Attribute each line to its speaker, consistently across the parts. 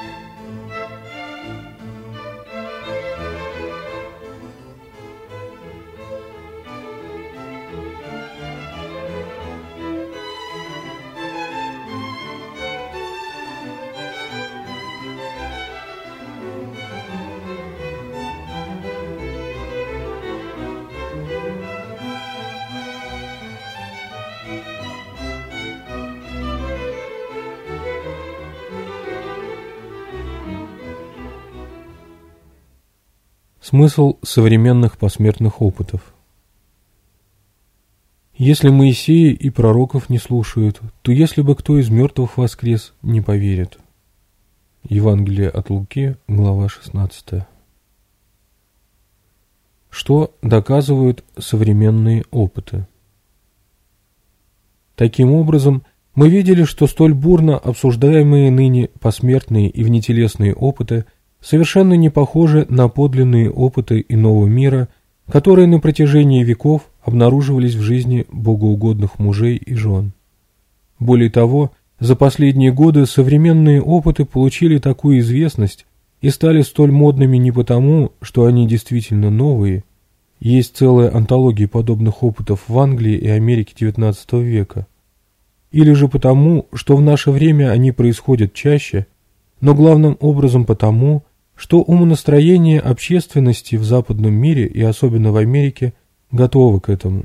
Speaker 1: Música Смысл современных посмертных опытов. Если Моисея и пророков не слушают, то если бы кто из мертвых воскрес, не поверит. Евангелие от Луки, глава 16. Что доказывают современные опыты? Таким образом, мы видели, что столь бурно обсуждаемые ныне посмертные и внетелесные опыты – совершенно не похожи на подлинные опыты иного мира, которые на протяжении веков обнаруживались в жизни богоугодных мужей и жен. Более того, за последние годы современные опыты получили такую известность и стали столь модными не потому, что они действительно новые, есть целая антология подобных опытов в Англии и Америке XIX века, или же потому, что в наше время они происходят чаще, но главным образом потому, что умонастроение общественности в западном мире и особенно в Америке готовы к этому.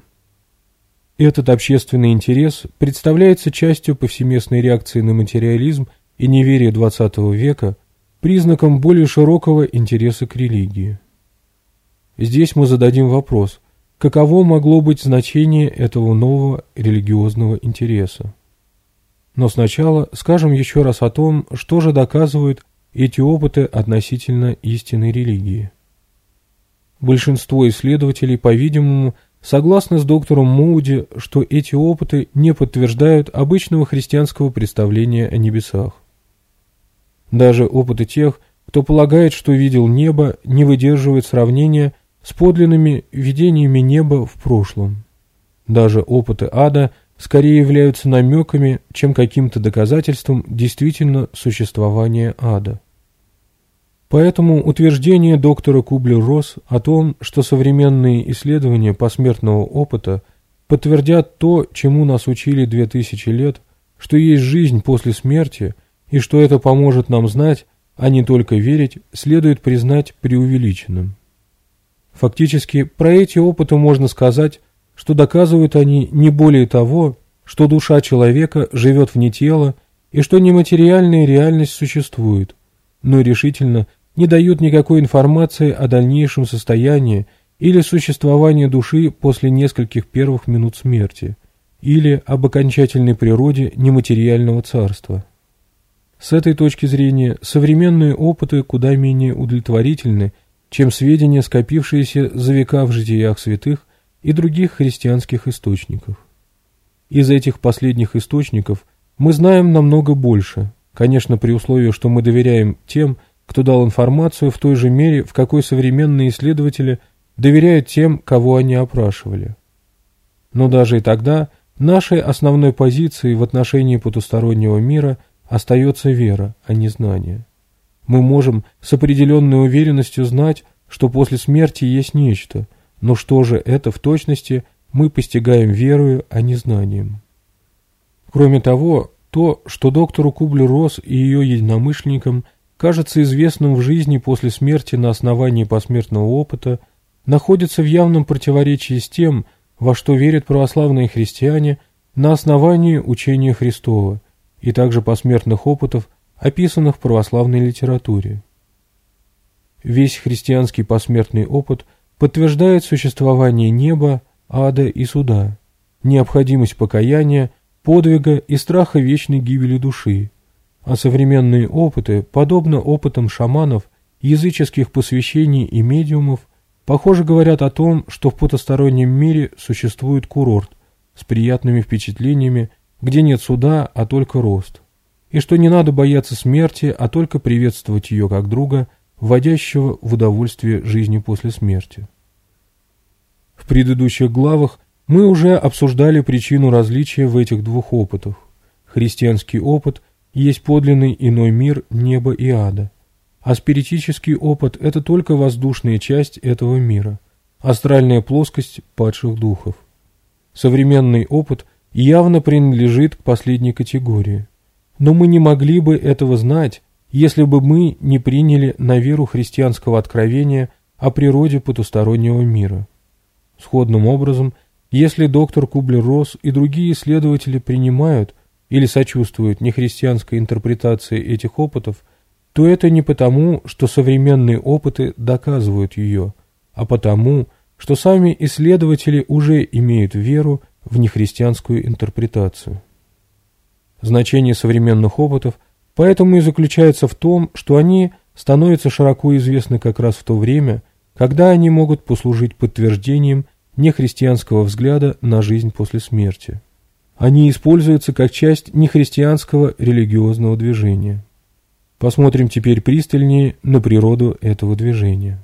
Speaker 1: Этот общественный интерес представляется частью повсеместной реакции на материализм и неверие XX века, признаком более широкого интереса к религии. Здесь мы зададим вопрос, каково могло быть значение этого нового религиозного интереса. Но сначала скажем еще раз о том, что же доказывают эти опыты относительно истинной религии. Большинство исследователей, по-видимому, согласны с доктором Моуди, что эти опыты не подтверждают обычного христианского представления о небесах. Даже опыты тех, кто полагает, что видел небо, не выдерживают сравнения с подлинными видениями неба в прошлом. Даже опыты ада – скорее являются намеками, чем каким-то доказательством действительно существования ада. Поэтому утверждение доктора Кублер-Росс о том, что современные исследования посмертного опыта подтвердят то, чему нас учили две тысячи лет, что есть жизнь после смерти и что это поможет нам знать, а не только верить, следует признать преувеличенным. Фактически, про эти опыты можно сказать, что доказывают они не более того, что душа человека живет вне тела и что нематериальная реальность существует, но решительно не дают никакой информации о дальнейшем состоянии или существовании души после нескольких первых минут смерти, или об окончательной природе нематериального царства. С этой точки зрения современные опыты куда менее удовлетворительны, чем сведения, скопившиеся за века в житиях святых и других христианских источников. Из этих последних источников мы знаем намного больше, конечно, при условии, что мы доверяем тем, кто дал информацию в той же мере, в какой современные исследователи доверяют тем, кого они опрашивали. Но даже и тогда нашей основной позицией в отношении потустороннего мира остается вера, а не знание. Мы можем с определенной уверенностью знать, что после смерти есть нечто – но что же это в точности, мы постигаем верою, а не знанием. Кроме того, то, что доктору Кублю-Росс и ее единомышленникам кажется известным в жизни после смерти на основании посмертного опыта, находится в явном противоречии с тем, во что верят православные христиане на основании учения Христова и также посмертных опытов, описанных в православной литературе. Весь христианский посмертный опыт – подтверждает существование неба, ада и суда, необходимость покаяния, подвига и страха вечной гибели души. А современные опыты, подобно опытам шаманов, языческих посвящений и медиумов, похоже говорят о том, что в потустороннем мире существует курорт с приятными впечатлениями, где нет суда, а только рост, и что не надо бояться смерти, а только приветствовать ее как друга – вводящего в удовольствие жизни после смерти. В предыдущих главах мы уже обсуждали причину различия в этих двух опытах. Христианский опыт есть подлинный иной мир неба и ада. А спиритический опыт – это только воздушная часть этого мира, астральная плоскость падших духов. Современный опыт явно принадлежит к последней категории. Но мы не могли бы этого знать, если бы мы не приняли на веру христианского откровения о природе потустороннего мира. Сходным образом, если доктор Кублер-Росс и другие исследователи принимают или сочувствуют нехристианской интерпретации этих опытов, то это не потому, что современные опыты доказывают ее, а потому, что сами исследователи уже имеют веру в нехристианскую интерпретацию. Значение современных опытов – Поэтому и заключается в том, что они становятся широко известны как раз в то время, когда они могут послужить подтверждением нехристианского взгляда на жизнь после смерти. Они используются как часть нехристианского религиозного движения. Посмотрим теперь пристальнее на природу этого движения.